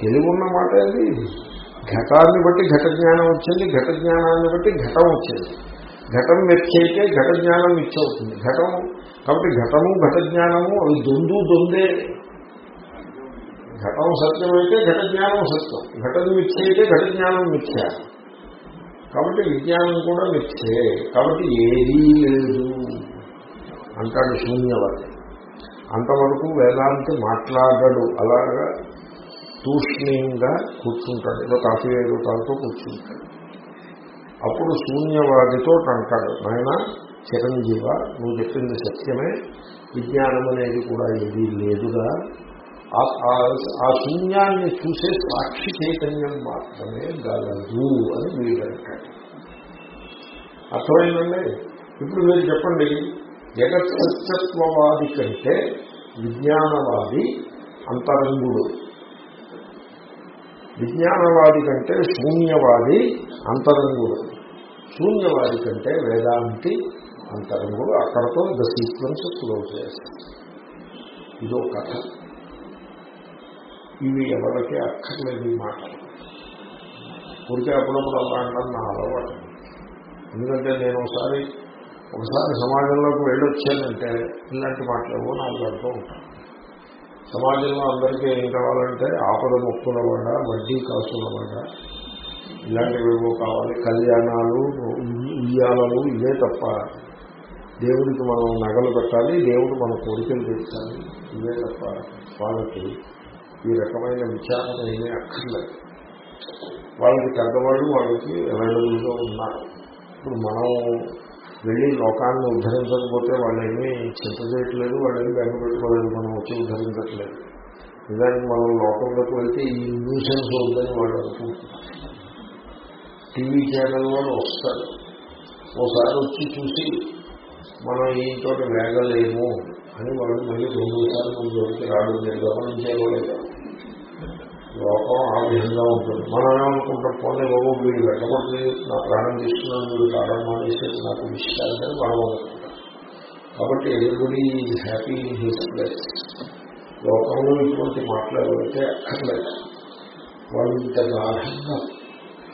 తెలివి ఉన్న మాట అది. ఘటాన్ని బట్టి ఘట జ్ఞానం వచ్చింది ఘట జ్ఞానాన్ని బట్టి ఘటం వచ్చింది. ఘటం మిథ్య అయితే ఘట జ్ఞానం మిథ్య అవుతుంది ఘటం కాబట్టి ఘటము ఘట జ్ఞానము అవి దొందు దొందే. ఘటం సత్యం అయితే ఘట జ్ఞానం సత్యం. ఘటం మిథ్య అయితే ఘట జ్ఞానం మిథ్య. కాబట్టి విజ్ఞానం కూడా మిథ్యే. కాబట్టి ఏదీ లేదు. అంటాడు శూన్యవాది అంతవరకు వేదాంతి మాట్లాడడు. అలాగా తూష్ణీయంగా కూర్చుంటాడు. ఏదో కాఫీ ఏదో తాగుతూ కూర్చుంటాడు. అప్పుడు శూన్యవాదితో అంటాడు. నాయన చిరంజీవ నువ్వు చెప్పింది సత్యమే. విజ్ఞానం అనేది కూడా ఏదీ లేదుగా. ఆ- ఆ- శూన్యాన్ని చూసే సాక్షి చైతన్యం మాత్రమే గలదు అని వీడు అంటాడు అర్థమైందండి? ఇప్పుడు మీరు చెప్పండి జగత్ సత్యత్వవాది కంటే విజ్ఞానవాది అంతరంగుడు. విజ్ఞానవాది కంటే శూన్యవాది అంతరంగుడు. శూన్యవాది కంటే వేదాంతి అంతరంగుడు. అక్కడతో ద సీక్వెన్స్ క్లోజ్ చేస్తారు. ఇదో కథ. ఇవి ఎవరికీ అక్కర్లేదు ఈ మాట. ఊరికే అప్పుడప్పుడు అలా అంటాను నా అలవాటు. ఎందుకంటే నేను ఒకసారి ఒకసారి సమాజంలోకి వెళ్ళొచ్చానంటే ఇలాంటి మాటలు నాకు అంటూ ఉంటాను సమాజంలో అందరికీ ఏం కావాలంటే ఆపద మొక్కుల వాడ వడ్డీ కాసుల వాడ ఇలాంటివేవో కావాలి. కళ్యాణాలు ఉయ్యాలలు ఇవే తప్ప దేవుడికి మనం నగలు పెట్టాలి దేవుడు మన కోరికలు తీర్చాలి. ఇవే తప్ప వాళ్ళకి ఈ రకమైన విచారణ ఏమీ అక్కర్లేదు. వాళ్ళకి పెద్దవాళ్ళు వాళ్ళకి అవైలబుల్గా ఉన్నారు. ఇప్పుడు మనం వెళ్ళి లోకాన్ని ఉద్ధరించకపోతే వాళ్ళు ఏమీ చింత చేయట్లేదు వాళ్ళు ఏమీ బెంగ పెట్టుకోలేదు మనం వచ్చి ఉద్ధరించట్లేదు. నిజానికి మనం లోకంలోకి వెళ్తే ఈ న్యూసెన్స్ ఉందని వాళ్ళు అనుకుంటున్నారు. టీవీ ఛానల్ వాళ్ళు వస్తారు. ఓసారి వచ్చి చూసి మనం ఈతో వేగలేము అని వాళ్ళు మళ్ళీ రెండు సార్లు ముందు వరకు రావడం లేదు గమనించేయలేదు లోకం ఆ విధంగా ఉంటుంది. మనం ఏమనుకుంటాం? పోనీ బాబు వీడు వెళ్ళకూడదు నా ప్రాణం తీసుకున్నాను వీడు రావడం మానేసేది నాకు విషయాలు అని మనం అనుకుంటాం. కాబట్టి everybody happy in his place లోకంలో ఇటువంటి మాట్లాడబడితే అక్కర్లేదు. వాళ్ళు ఇంత గాఢంగా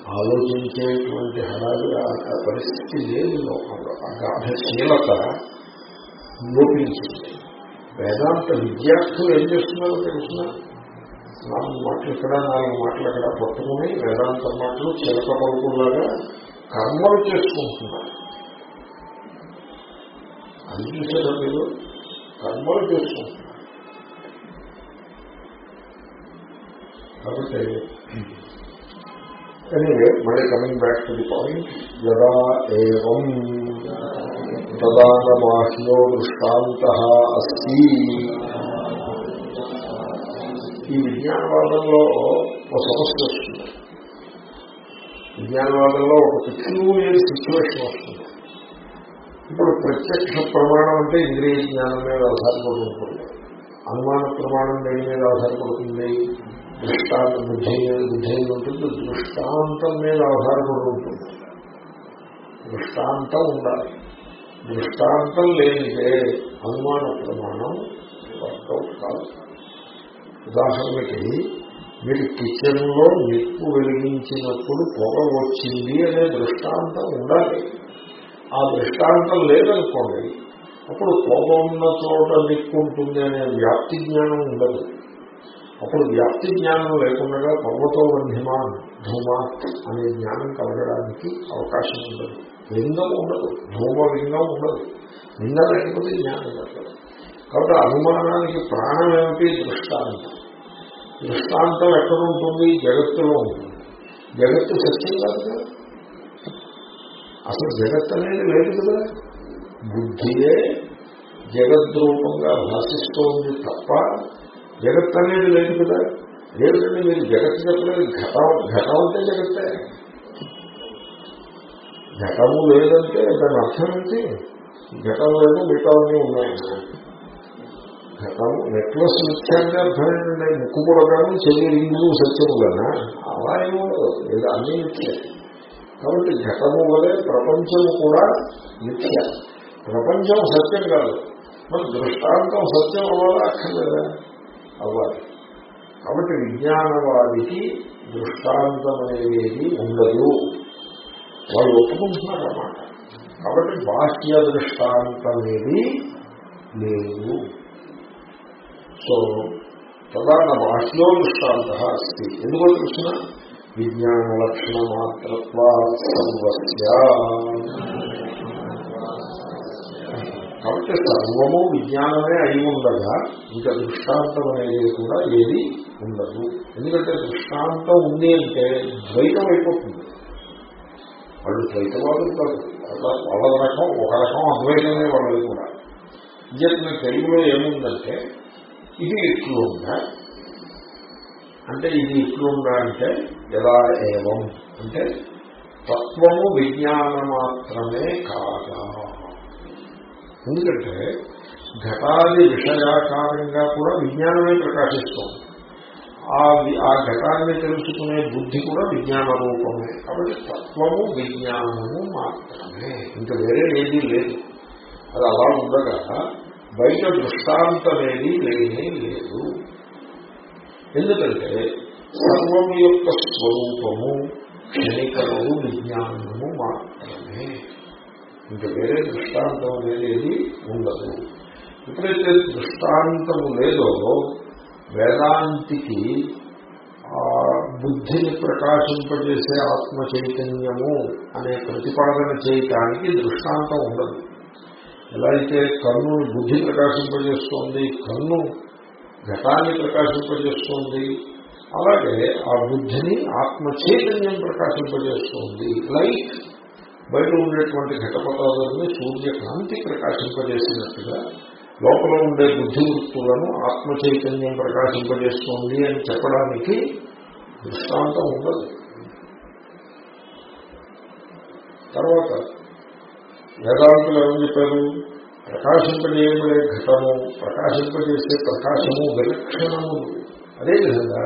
ఆలోచించేటువంటి హడాలు పరిస్థితి లేదు లోకంలో. ఆ గాఢశీలత లోపించింది వేదాంత విద్యార్థులు ఏం చేస్తున్నారో తెలుస్తున్నారు నాలుగు మాటలు ఇక్కడ నాలుగు మాటలు అక్కడ పట్టుకుని వేదాంత మాటలు చిలక పలుకులాగా కర్మలు చేసుకుంటున్నారు. అది చూసారా మీరు? కర్మలు చేసుకుంటున్నారు. కాబట్టి ఎనీవే మళ్ళీ coming back to the point యదా ఏం తదానమాహ్యో దృష్టాంత అస్తి. ఈ విజ్ఞానవాదంలో ఒక సమస్య వస్తుంది. విజ్ఞానవాదంలో ఒక పెక్యులియర్ సిచ్యువేషన్ వస్తుంది. ఇప్పుడు ప్రత్యక్ష ప్రమాణం అంటే ఇంద్రియ జ్ఞానం మీద ఆధారపడి ఉంటుంది అనుమాన ప్రమాణం దేని మీద ఆధారపడుతుంది? దృష్టాంత బుద్ధి మీద బుద్ధి ఉంటుంది. దృష్టాంతం మీద ఆధారపడి ఉంటుంది దృష్టాంతం ఉండాలి. దృష్టాంతం లేనిదే అనుమాన ప్రమాణం వర్కౌట్ కాదు. ఉదాహరణకి మీరు కిచెన్లో నిప్పు వెలిగించినప్పుడు పొగ వచ్చింది అనే దృష్టాంతం ఉండాలి. ఆ దృష్టాంతం లేదనుకోండి అప్పుడు పొగ ఉన్న చోట నిప్పుంటుంది అనే వ్యాప్తి జ్ఞానం ఉండదు. అప్పుడు వ్యాప్తి జ్ఞానం లేకుండా పర్వతో బంధిమాన్ ధూమాత్ అనే జ్ఞానం కలగడానికి అవకాశం ఉండదు. లింగం ఉండదు ధూమ లింగం ఉండదు. లింగం లేకపోతే జ్ఞానం కలగదు కాబట్టి అనుమానానికి ప్రాణం ఏమిటి? దృష్టాంతం. దృష్టాంతం ఎక్కడ ఉంటుంది? జగత్తులో ఉంటుంది. జగత్తు సత్యం కాదు కదా. అసలు జగత్ అనేది లేదు కదా. బుద్ధియే జగద్రూపంగా భాషిస్తోంది తప్ప జగత్ అనేది లేదు కదా. లేదంటే మీరు జగత్ చెప్పలేదు? ఘటం ఘటం అంటే జగత్తే. ఘటము లేదంటే దాని అర్థం ఏంటి? ఘటం లేదు మిగతావన్నీ ఉన్నాయి. ఘటము నెక్లెస్ నిత్యాన్ని అర్థం ముక్కు కూడా కానీ చెవి రింగులు సత్యము కదా? అలా ఏమో ఏదో అన్నీ మిథ్య కాబట్టి ఘటము వలె ప్రపంచము కూడా నిత్య ప్రపంచం సత్యం కాదు. మరి దృష్టాంతం సత్యం అవ్వాలా? అక్కర్లేదా? అవ్వాలి. కాబట్టి విజ్ఞానవాదికి దృష్టాంతం అనేది ఉండదు. వాళ్ళు ఒప్పుకుంటున్నారన్నమాట కాబట్టి బాహ్య దృష్టాంతం అనేది లేదు. సో ప్రధాన బాహ్యో దృష్టాంత అస్తి. ఎందుకో తెలుసిన? విజ్ఞాన లక్షణ మాత్రత్వ సర్వస్య. కాబట్టి సర్వము విజ్ఞానమే అయి ఉండగా ఇంకా దృష్టాంతం అనేది కూడా ఏది ఉండదు. ఎందుకంటే దృష్టాంతం ఉంది అంటే ద్వైతం అయిపోతుంది వాళ్ళు ద్వైతవాదులు కాదు. వాళ్ళ రకం ఒక రకం అద్వైతమే వాళ్ళది కూడా. విద్యార్థి తెలుగులో ఏముందంటే ఇది ఇట్లుందా అంటే ఇది ఇట్లుందా అంటే ఎలా ఏవం? అంటే తత్వము విజ్ఞానం మాత్రమే కాదా? ఎందుకంటే ఘటాది విషయాకారంగా కూడా విజ్ఞానమే ప్రకాశిస్తుంది. ఆ ఆ ఘటాన్ని తెలుసుకునే బుద్ధి కూడా విజ్ఞాన రూపమే. కాబట్టి తత్వము విజ్ఞానము మాత్రమే. ఇంకా వేరే ఏదీ లేదు. అది అలా ఉండగా బయట దృష్టాంతమేది లేనే లేదు. ఎందుకంటే సర్వం యొక్క స్వరూపము క్షణికరము విజ్ఞానము మాత్రమే. ఇంకా వేరే దృష్టాంతం అనేది ఉండదు. ఎప్పుడైతే దృష్టాంతము లేదో వేదాంతికి ఆ బుద్ధిని ప్రకాశింపజేసే ఆత్మ చైతన్యము అనే ప్రతిపాదన చేయటానికి దృష్టాంతం ఉండదు. ఎలా అయితే కన్ను బుద్ధి ప్రకాశింపజేస్తోంది కన్ను ఘటాన్ని ప్రకాశింపజేస్తోంది అలాగే ఆ బుద్ధిని ఆత్మ చైతన్యం ప్రకాశింపజేస్తోంది లైట్ బయట ఉండేటువంటి ఘటపటాలని సూర్యకాంతి ప్రకాశింపజేసినట్టుగా లోపల ఉండే బుద్ధి వృత్తులను ఆత్మ చైతన్యం ప్రకాశింపజేస్తోంది అని చెప్పడానికి దృష్టాంతం ఉండదు. తర్వాత వేదాంతులు ఏమని చెప్పారు ప్రకాశింపజేయబడే ఘటము ప్రకాశింపజేసే ప్రకాశము విలక్షణము అదేవిధంగా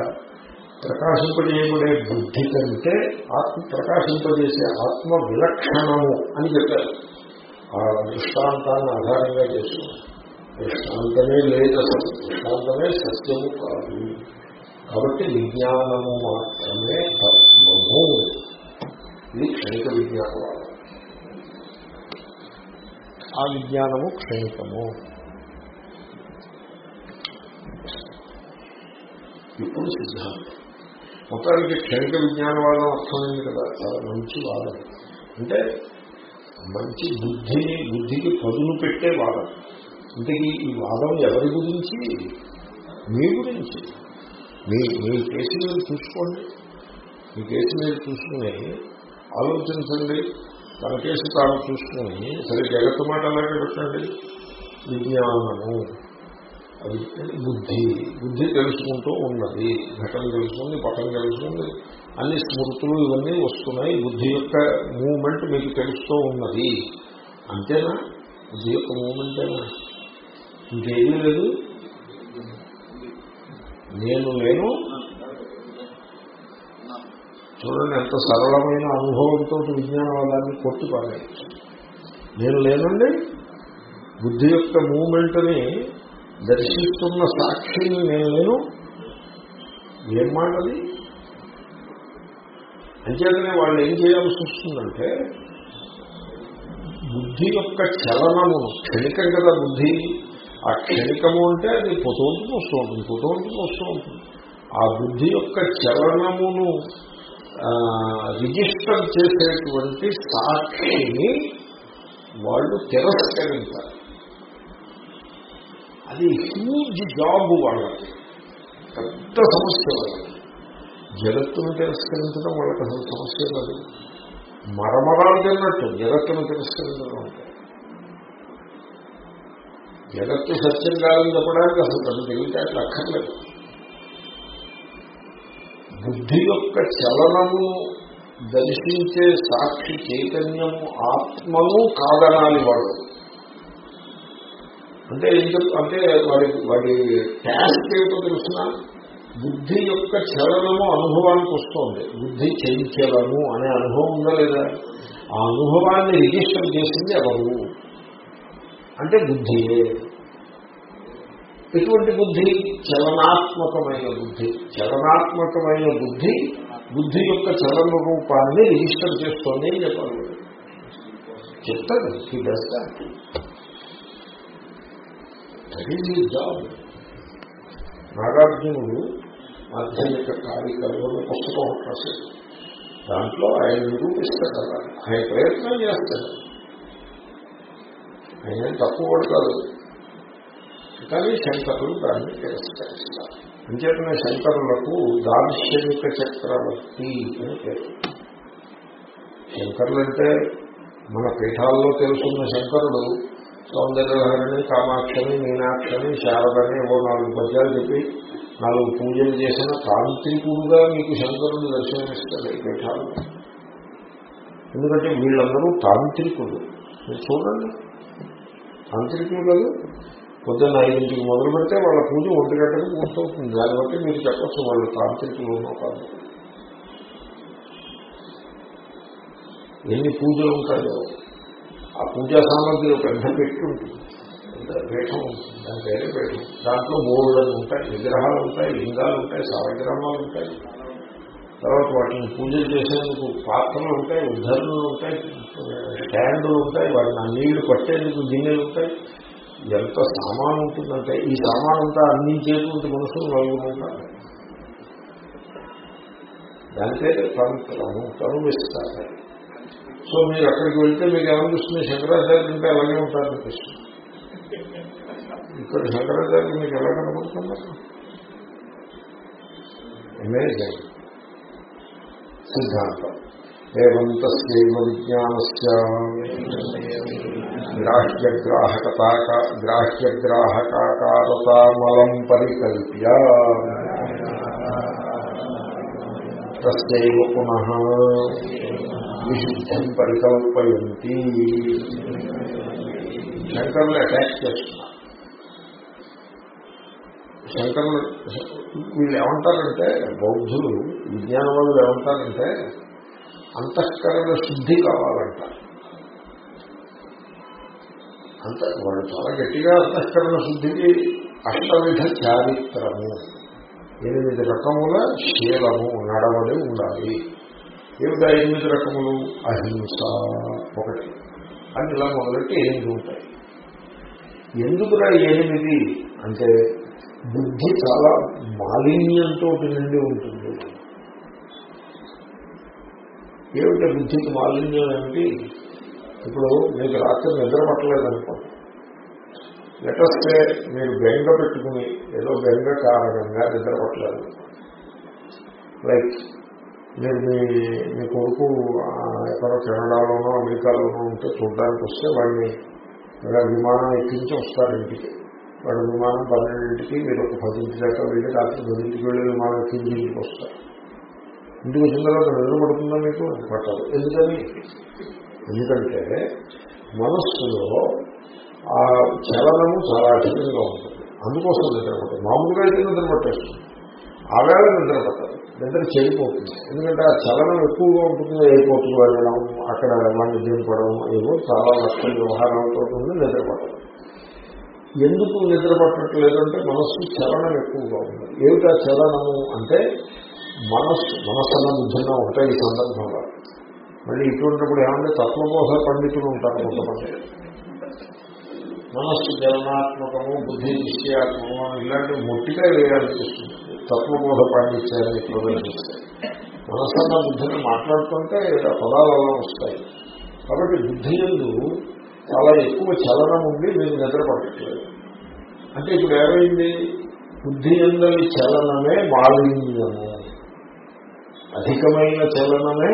ప్రకాశింపజేయబడే బుద్ధి కంటే ఆత్మ ప్రకాశింపజేసే ఆత్మ విలక్షణము అని చెప్పారు. ఆ దృష్టాంతాన్ని ఆధారంగా చేసుకున్నారు. దృష్టాంతమే లేదు అసలు దృష్టాంతమే సత్యము కాదు. కాబట్టి విజ్ఞానము మాత్రమే తత్వము. ఇది క్షణిక విజ్ఞానవాదం. ఆ విజ్ఞానము క్షణికము. ఇప్పుడు సిద్ధాంతం. మొత్తానికి క్షణిక విజ్ఞానవాదం అర్థమైంది కదా. చాలా మంచి వాదం. అంటే మంచి బుద్ధిని బుద్ధికి పదును పెట్టే వాదం. ఇంతకీ ఈ వాదం ఎవరి గురించి? మీ గురించి. మీ మీ కేసు మీరు చూసుకోండి. మీ కేసు మీరు చూసుకుని ఆలోచించండి. తన కేసు తాను చూసుకుని సరే జగత్తు మాట అలాగే పెట్టండి. విజ్ఞానము అది బుద్ధి. బుద్ధి తెలుసుకుంటూ ఉన్నది. ఘటన తెలుసుకుంది పటం తెలుసుకుంది. అన్ని స్మృతులు ఇవన్నీ వస్తున్నాయి. బుద్ధి యొక్క మూమెంట్ మీకు తెలుస్తూ ఉన్నది. అంతేనా? బుద్ధి యొక్క మూమెంటేనా ఇంకేమీ లేదు. నేను నేను చూడండి ఎంత సరళమైన అనుభవంతో విజ్ఞానవాదాన్ని కొట్టుకోవాలి నేను లేనండి. బుద్ధి యొక్క మూమెంట్ని దర్శిస్తున్న సాక్షిని నేను. లేను ఏం మాటది? అంచేతనే వాళ్ళు ఏం చేయాల్సి వస్తుందంటే బుద్ధి యొక్క చలనము క్షణికం కదా బుద్ధి. ఆ క్షణికము అంటే అది పొతోంటుకు వస్తూ ఉంటుంది పొతోంటుకు వస్తూ ఉంటుంది. ఆ బుద్ధి యొక్క చలనమును రిజిస్టర్ చేసేటువంటి సాక్షిని వాళ్ళు తిరస్కరించాలి అది హ్యూజ్ జాబ్ వాళ్ళకి. పెద్ద సమస్య వాళ్ళకి. జగత్తును తిరస్కరించడం వాళ్ళకి అసలు సమస్య కాదు. మరమరాలు తిన్నట్టు జగత్తును తిరస్కరించడం అంటే. జగత్తు సత్యం కాదని చెప్పడానికి అసలు తను తెలివితేటలు అక్కర్లేదు. బుద్ధి యొక్క చలనము దర్శించే సాక్షి చైతన్యము ఆత్మను కాదనాలి వాడు. అంటే ఏం అంటే వాడి వాడి ట్యాస్ట్ ఏమిటో తెలిసిన? బుద్ధి యొక్క చలనము అనుభవానికి వస్తుంది. బుద్ధి చంచలము అనే అనుభవం ఉందా లేదా? ఆ అనుభవాన్ని రిజిస్టర్ చేసింది ఎవరు? అంటే బుద్ధియే. ఎటువంటి బుద్ధి? చలనాత్మకమైన బుద్ధి. చలనాత్మకమైన బుద్ధి బుద్ధి యొక్క చలన రూపాన్ని రిజిస్టర్ చేస్తోంది అని చెప్పాలి. చెప్తాడు. హీ డస్ జాబ్ నాగార్జునుడు మాధ్యమిక కార్యక్రమంలో పుస్తకం రాశాడు. దాంట్లో ఆయన నిరూపిస్తాడు అలా ఆయన ప్రయత్నం చేస్తాడు. ఆయన తక్కువ కాదు కానీ శంకరులు దాన్ని తిరస్కరిస్తారు అంచేతనే శంకరులకు దార్శనిక చక్రవర్తి అని పేరు. శంకరులు అంటే మన పీఠాల్లో తెలుసున్న శంకరుడు సౌందర్యహరిని కామాక్షని మీనాక్షని శారదని ఏవో నాలుగు పద్యాలు చెప్పి నాలుగు పూజలు చేసిన తాంత్రికుడుగా మీకు శంకరుడు దర్శనమిస్తాడు ఈ పీఠాలు ఎందుకంటే వీళ్ళందరూ తాంత్రికులు. మీరు చూడండి. తాంత్రికులు కాదు పొద్దున్న ఐదింటికి మొదలు పెడితే వాళ్ళ పూజ ఒంటి గంటకు పూర్తవుతుంది. దాన్ని బట్టి మీరు చెప్పచ్చు వాళ్ళు తాంత్రికులు కాదు ఎన్ని పూజలు ఉంటాయో. ఆ పూజా సామాగ్రి ఒక పెద్ద పెట్టి ఉంటుంది. పీఠం ఉంటుంది. దాని పేరే పీఠం. దాంట్లో మూడు ఉంటాయి విగ్రహాలు ఉంటాయి లింగాలు ఉంటాయి సవగ్రహాలు ఉంటాయి. తర్వాత వాటిని పూజలు చేసేందుకు పాత్రలు ఉంటాయి ఉద్ధరణలు ఉంటాయి స్టాండ్లు ఉంటాయి వాటిని నీళ్ళు పట్టేందుకు గిన్నెలు ఉంటాయి. ఎంత సామాన్ ఉంటుందంటే ఈ సామాన్ అంతా అందించేటువంటి మనుషులు నలుగురు ఉంటారు. దాని పేరు తంత్రము తనువిస్తారు సో మీరు అక్కడికి వెళ్తే మీకు ఏమనిపిస్తుంది శంకరాచార్య అంటే అలాగే ఉంటారనిపిస్తుంది ఇక్కడ శంకరాచార్య మీకు ఎలా కనబడుతున్నారు? అమేజింగ్ సిద్ధాంతం. ఏమంత తస్యైవ విజ్ఞానస్ గ్రాహ్యగ్రాహకత గ్రాహ్యగ్రాహకాకారతామలం పరికల్ప్య తస్యైవ పునః విశుద్ధం పరికల్పయంతి శంకరులు అటాక్ చేస్తున్నారు। శంకరులు వీళ్ళు ఏమంటారంటే బౌద్ధులు విజ్ఞానవాదులు ఏమంటారంటే అంతఃకరణ శుద్ధి కావాలంటారు. అంత వాళ్ళు చాలా గట్టిగా అంతఃకరణ శుద్ధికి అష్టవిధ చారిత్రము. ఎనిమిది రకముల శీలము నడవడి ఉండాలి. ఏమిటా ఎనిమిది రకములు? అహింస ఒకటి. అని ఇలా మొదలెట్టి ఎనిమిది ఉంటాయి. ఎందుకురా ఎనిమిది? అంటే బుద్ధి చాలా మాలిన్యంతో నిండి ఉంటుంది. ఏమిటి బుద్ధికి మాలిన్యం ఏమిటి ఇప్పుడు మీకు రాత్రి నిద్ర పట్టలేదనుకోండి లెటస్తే మీరు బెంగ పెట్టుకుని ఏదో బెంగ కారణంగా నిద్ర పట్టలేదు. లైక్ మీరు మీ మీ కొడుకు ఎక్కడో కెనడాలోనో అమెరికాలోనో ఉంటే చూడడానికి వస్తే వాడిని విమానం ఎక్కించి వస్తారు ఇంటికి. వాడు విమానం పన్నెండింటికి మీరు ఒక పదింటి దాకా వెళ్ళి రాత్రి పదింటికి వెళ్ళి విమానం ఎక్కించి ఇంటికి వస్తారు. ఇంటికి వచ్చిన తర్వాత నిద్ర పడుతుందా మీకు? పట్టదు. ఎందుకని? ఎందుకంటే మనస్సులో ఆ చలనము చాలా అధికంగా ఉంటుంది. అందుకోసం నిద్ర మామూలుగా అయితే నిద్రపట్టేస్తుంది ఆ వేళ నిద్రపడతారు నిద్ర చెడిపోతుంది. ఎందుకంటే ఆ చలనం ఎక్కువగా ఉంటుంది. ఎయిర్పోర్ట్కి వెళ్ళడం అక్కడ వాడిని దింపడం ఏవో చాలా నష్టం వ్యవహారాలతో ఉంది నిద్రపడతారు ఎందుకు నిద్రపట్టట్లేదంటే మనస్సు చలనం ఎక్కువగా ఉంది ఏమిటా చలనము అంటే మనస్సు మనస్సన్న బుద్ధిగా ఉంటాయి ఈ సందర్భంలో. మళ్ళీ ఇటువంటిప్పుడు ఏమంటే తత్వబోధ పండితులు ఉంటారు కొంతమంది. మనస్సు జలనాత్మకము బుద్ధి నిశ్చయాత్మకము ఇలాంటి మొట్టిగా వేయాలనిపిస్తుంది తత్వబోధ పాండిత్యాన్ని ప్రదర్శిస్తాయి మనస్సన్న బుద్ధిని మాట్లాడుతుంటే పదాలు అలా వస్తాయి. కాబట్టి బుద్ధి ఎందు చాలా ఎక్కువ చలనం ఉండి మీరు నిద్రపడట్లేదు అంటే ఇప్పుడు ఏమైంది? బుద్ధి ఎందని చలనమే మాలిన్యము. అధికమైన చలనమే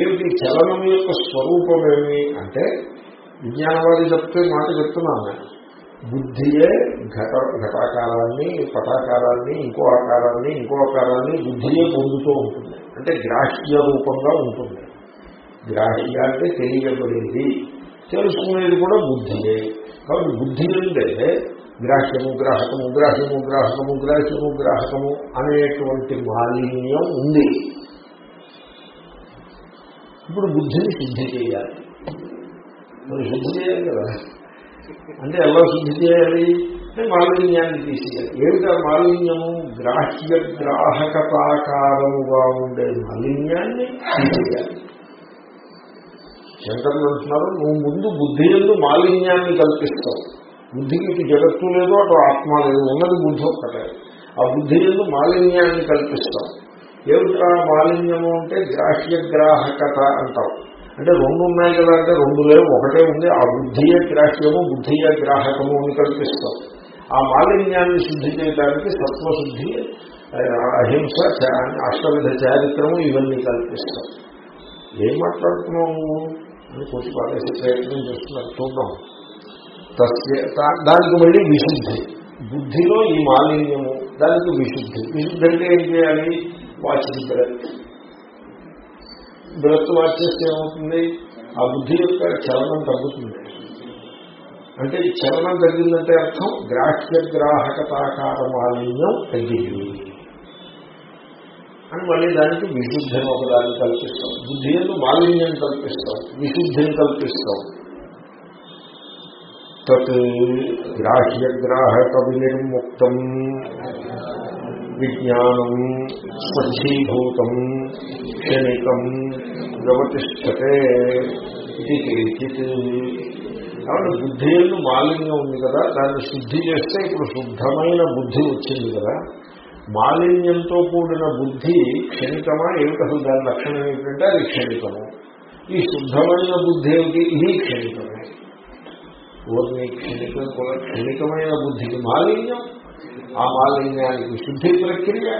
ఏమిటి చలనం యొక్క స్వరూపమేమి అంటే విజ్ఞానవాది చెప్తే మాట చెప్తున్నాను నేను. బుద్ధియే ఘట ఘటాకారాన్ని పటాకారాన్ని ఇంకో ఆకారాన్ని ఇంకో ఆకారాన్ని బుద్ధియే పొందుతూ ఉంటుంది. అంటే గ్రాహ్య రూపంగా ఉంటుంది. గ్రాహ్య అంటే తెలియబడేది. తెలుసుకునేది కూడా బుద్ధియే. కాబట్టి బుద్ధి అంటే గ్రాహ్యము గ్రాహకము గ్రాహ్యము గ్రాహకము గ్రాహ్యము గ్రాహకము అనేటువంటి మాలిన్యం ఉంది. ఇప్పుడు బుద్ధిని శుద్ధి చేయాలి. మరి శుద్ధి చేయాలి కదా? అంటే ఎలా శుద్ధి చేయాలి? అంటే మాలిన్యాన్ని తీసేయాలి. ఏమిటా మాలిన్యము? గ్రాహ్య గ్రాహకతాకారముగా ఉండే మాలిన్యాన్ని తీసేయాలి. శంకర్లు అంటున్నారు నువ్వు ముందు బుద్ధి ఎందు మాలిన్యాన్ని కల్పిస్తావు. బుద్ధికి ఇటు జగత్తు లేదు అటు ఆత్మ లేదు. ఉన్నది బుద్ధి ఒక్కటే. ఆ బుద్ధి ఎందు మాలిన్యాన్ని కల్పిస్తావు. ఏమిట్రా మాలిన్యము అంటే గ్రాహ్య గ్రాహకత అంటావు అంటే రెండు ఉన్నాయి కదా అంటే రెండు లేవు ఒకటే ఉంది. ఆ బుద్ధియే గ్రాహ్యము బుద్ధియే గ్రాహకము అని కల్పిస్తాం. ఆ మాలిన్యాన్ని శుద్ధి చేయడానికి సత్వశుద్ధి అహింస అష్టవిధ చారిత్రము ఇవన్నీ కల్పిస్తాం. ఏం మాట్లాడుతున్నాము అని కొంచెం పారేసే ప్రయత్నం చేస్తున్నారు. చూద్దాం. దానికి మళ్ళీ విశుద్ధి. బుద్ధిలో ఈ మాలిన్యము దానికి విశుద్ధి. విశుద్ధి అంటే ఏం చేయాలి? వాచింగ్ బ్రత్ బ్రత్ వాచ్ చేస్తే ఏమవుతుంది ఆ బుద్ధి యొక్క చలనం తగ్గుతుంది అంటే ఈ చలనం తగ్గిందంటే అర్థం గ్రాహ్య గ్రాహకతాకార మాలిన్యం తగ్గింది అని మళ్ళీ దానికి విశుద్ధిని ఒకదాన్ని కల్పిస్తాం బుద్ధి ఎందు మాలిన్యం కల్పిస్తాం విశుద్ధిని కల్పిస్తాం తత్ గ్రాహ్యగ్రాహక వినిర్ముక్తం విజ్ఞానం స్వచ్ఛీభూతం క్షణికం ప్రవర్తిష్టతే ఇది కేచిత్ కాబట్టి బుద్ధి ఎందు మాలిన్యం ఉంది కదా దాన్ని శుద్ధి చేస్తే ఇప్పుడు శుద్ధమైన బుద్ధి వచ్చింది కదా. మాలిన్యంతో కూడిన బుద్ధి క్షణికమా ఏమిటి అసలు దాని లక్షణం ఏమిటంటే అది క్షణికము. ఈ శుద్ధమైన బుద్ధి ఏమిటి? ఇది క్షణికమే. ఓర్ని క్షణికం కూడా క్షణికమైన బుద్ధికి మాలిన్యం. ఆ మాలిన్యానికి శుద్ధి ప్రక్రియ.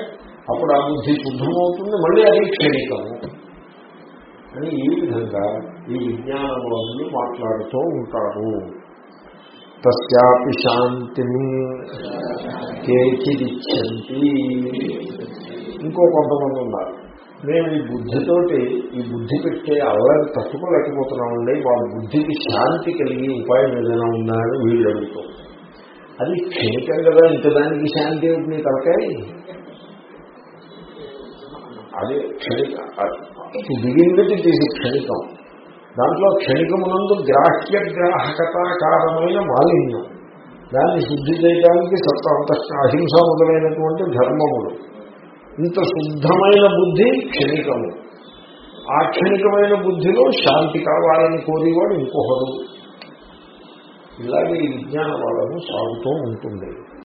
అప్పుడు ఆ బుద్ధి శుద్ధమవుతుంది మళ్ళీ అది క్షణికము. అని ఈ విధంగా ఈ విజ్ఞానవాదులు మాట్లాడుతూ ఉంటారు. తస్యాపి శాంతిని కేచిదిచ్చంతి. ఇంకో కొంతమంది ఉన్నారు. మేము ఈ బుద్ధితోటి ఈ బుద్ధి పెట్టే అల్లరి తట్టుకోలేకపోతున్నామండి. వాళ్ళ బుద్ధికి శాంతి కలిగి ఉపాయం ఏదైనా ఉందా? అని వీళ్ళు అడుగుతాం అది క్షణికం కదా ఇంత దానికి శాంతి ఏమిటి నీ తలకాయ? అది క్షణిక దిగింది తీసి క్షణికం. దాంట్లో క్షణికమునందు గ్రాహ్య గ్రాహకతాకారమైన మాలిన్యం. దాన్ని శుద్ధి చేయడానికి సత్త అంత అహింస మొదలైనటువంటి ధర్మములు. ఇంత శుద్ధమైన బుద్ధి క్షణికము. ఆ క్షణికమైన బుద్ధిలో శాంతి కావాలని కోరేవాడు ఇంకొకడు. ఇలాగే ఈ విజ్ఞాన వాళ్ళను సాగుతూ ఉంటుంది.